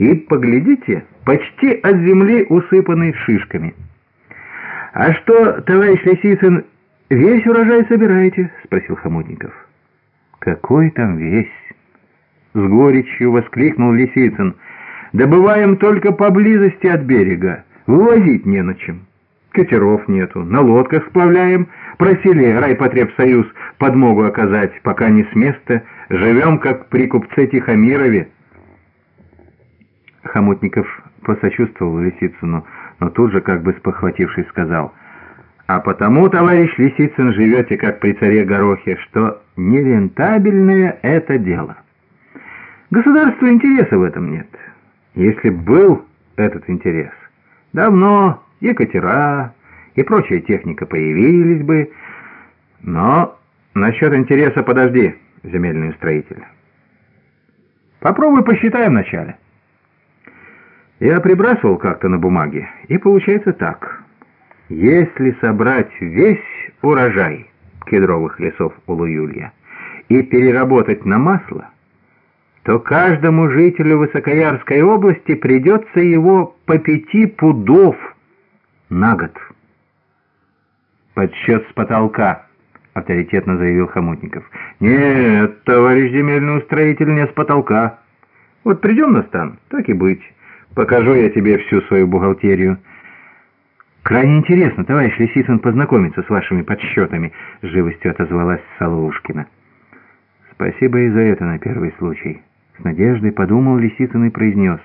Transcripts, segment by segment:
и, поглядите, почти от земли усыпанный шишками. «А что, товарищ Лисицын, весь урожай собираете?» — спросил Хомутников. «Какой там весь?» — с горечью воскликнул Лисицын. «Добываем только поблизости от берега, вывозить не на чем. Катеров нету, на лодках сплавляем. Просили райпотребсоюз подмогу оказать, пока не с места. Живем, как при купце Тихомирове». Хомутников посочувствовал Лисицыну, но тут же, как бы спохватившись, сказал, «А потому, товарищ Лисицын, живете, как при царе Горохе, что нерентабельное это дело. Государству интереса в этом нет. Если был этот интерес, давно и катера, и прочая техника появились бы, но насчет интереса подожди, земельный строитель. Попробуй посчитаем вначале». Я прибрасывал как-то на бумаге, и получается так. Если собрать весь урожай кедровых лесов Улуюлья и переработать на масло, то каждому жителю Высокоярской области придется его по пяти пудов на год. «Подсчет с потолка», — авторитетно заявил Хомутников. «Нет, товарищ земельный устроитель, не с потолка. Вот придем на стан, так и быть». Покажу я тебе всю свою бухгалтерию». «Крайне интересно, товарищ Лисицын, познакомиться с вашими подсчетами», — живостью отозвалась Соловушкина. «Спасибо и за это на первый случай». С надеждой подумал Лисицын и произнес.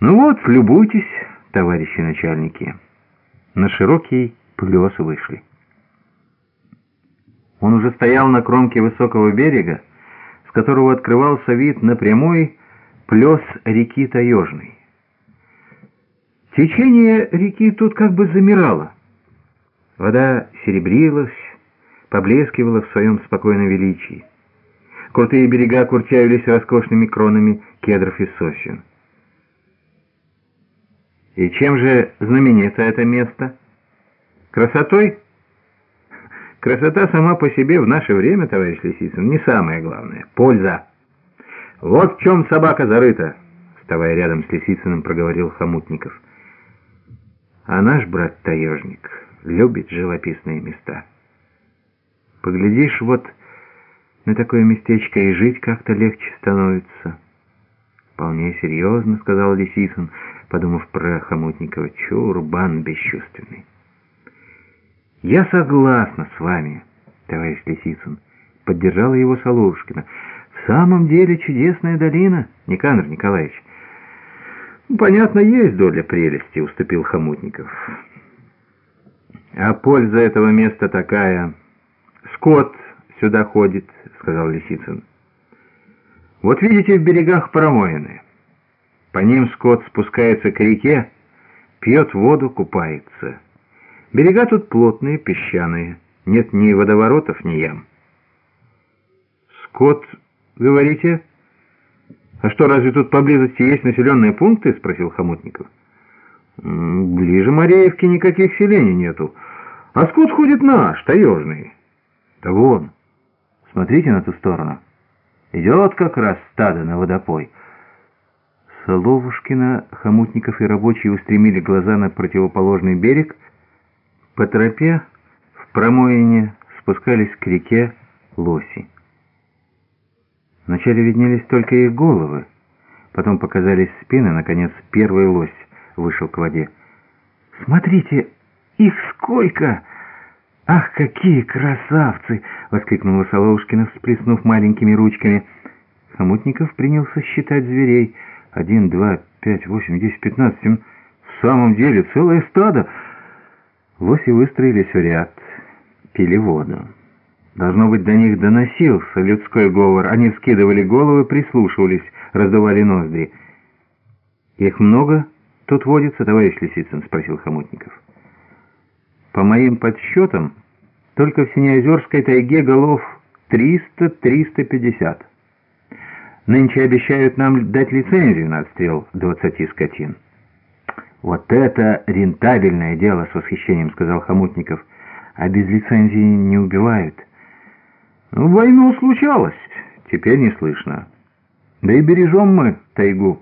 «Ну вот, любуйтесь, товарищи начальники». На широкий плес вышли. Он уже стоял на кромке высокого берега, с которого открывался вид на прямой, плес реки Таежной. Течение реки тут как бы замирало. Вода серебрилась, поблескивала в своем спокойном величии. Крутые берега курчавились роскошными кронами кедров и сосен. И чем же знаменито это место? Красотой? Красота сама по себе в наше время, товарищ Лисицын, не самое главное. Польза. «Вот в чем собака зарыта!» — вставая рядом с Лисицыным, проговорил Хомутников. «А наш брат-таежник любит живописные места. Поглядишь, вот на такое местечко и жить как-то легче становится». «Вполне серьезно», — сказал Лисицын, подумав про Хомутникова. «Чурбан бесчувственный». «Я согласна с вами, товарищ Лисицын», — поддержала его Соловушкина. Самом деле чудесная долина, Никандр Николаевич. Понятно, есть доля прелести, уступил Хомутников. А польза этого места такая. Скот сюда ходит, сказал Лисицын. Вот видите, в берегах промоины. По ним скот спускается к реке, пьет воду, купается. Берега тут плотные, песчаные, нет ни водоворотов, ни ям. Скот говорите?» «А что, разве тут поблизости есть населенные пункты?» — спросил Хомутников. «Ближе Мореевки никаких селений нету. А скот ходит наш, таежный». «Да вон, смотрите на ту сторону. Идет как раз стадо на водопой». Соловушкина, Хомутников и рабочие устремили глаза на противоположный берег. По тропе в промоине спускались к реке лоси. Вначале виднелись только их головы, потом показались спины, наконец первый лось вышел к воде. «Смотрите, их сколько! Ах, какие красавцы!» — воскликнула Соловушкина, всплеснув маленькими ручками. Хомутников принялся считать зверей. Один, два, пять, восемь, десять, пятнадцать. В самом деле целое стадо. Лоси выстроились в ряд, пили воду. Должно быть, до них доносился людской говор. Они вскидывали головы, прислушивались, раздавали ноздри. «Их много тут водится, товарищ Лисицын?» — спросил Хомутников. «По моим подсчетам, только в Синеозерской тайге голов 300-350. Нынче обещают нам дать лицензию на отстрел 20 скотин». «Вот это рентабельное дело!» — с восхищением сказал Хомутников. «А без лицензии не убивают». В войну случалось, теперь не слышно. Да и бережем мы тайгу.